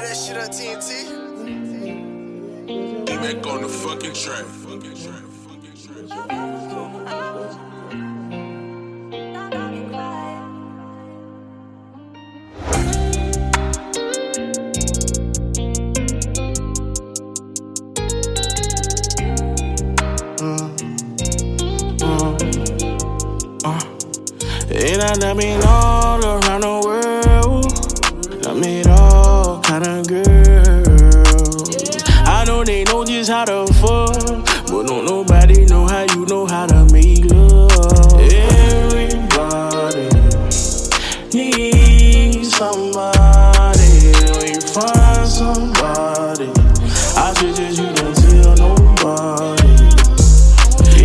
Hey, that shit on TNT. Back on the fucking track. Fucking track. Fucking track. And I done been all around the world. I met all kind of girls. I know they know just how to fuck, but don't nobody know how you know how to make love. Everybody needs somebody. When you find somebody, I suggest you don't tell nobody.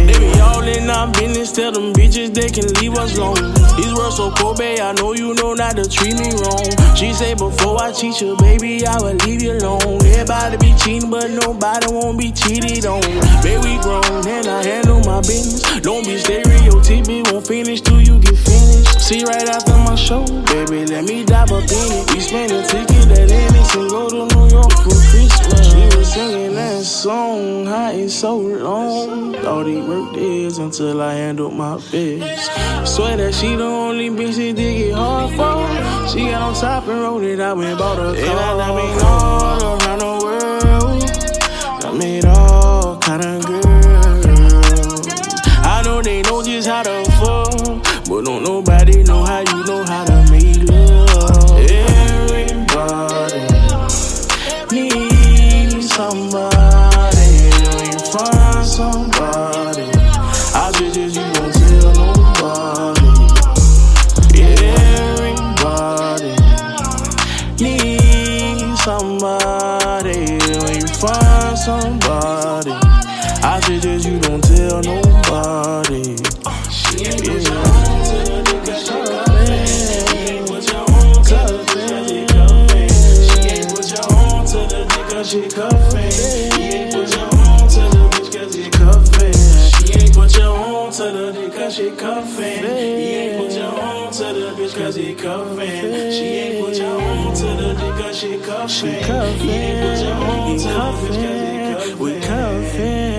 They be all in our business, tell them bitches they can leave us alone. These words so cold, babe, I know you know not to treat me wrong. She say before I cheat you, baby, I will leave you alone. Everybody be cheating, but nobody won't be cheated on. Baby, grown, and I handle my business. Don't be stereotyping, won't finish till you get finished. See right after my show, baby, let me dive up in it. We spend a ticket at Ennis and go to New York for Christmas. She was singing song, how it's so long. Thought he worked this until I handled my biz. Swear that she the only bitch that did it hard for. She got on top and wrote it out and bought a car. And I done been all around the world. I met all kind of girls. I know they know just how to fuck, but don't nobody know how you know how to make find somebody, I suggest you don't tell nobody. She ain't put your on to the bitch cause he cuffin'. She ain't put to the she cuffin'. He ain't put to the he cuffin'. She ain't she cuffing. She cuffing. He cuffing. We cuffing.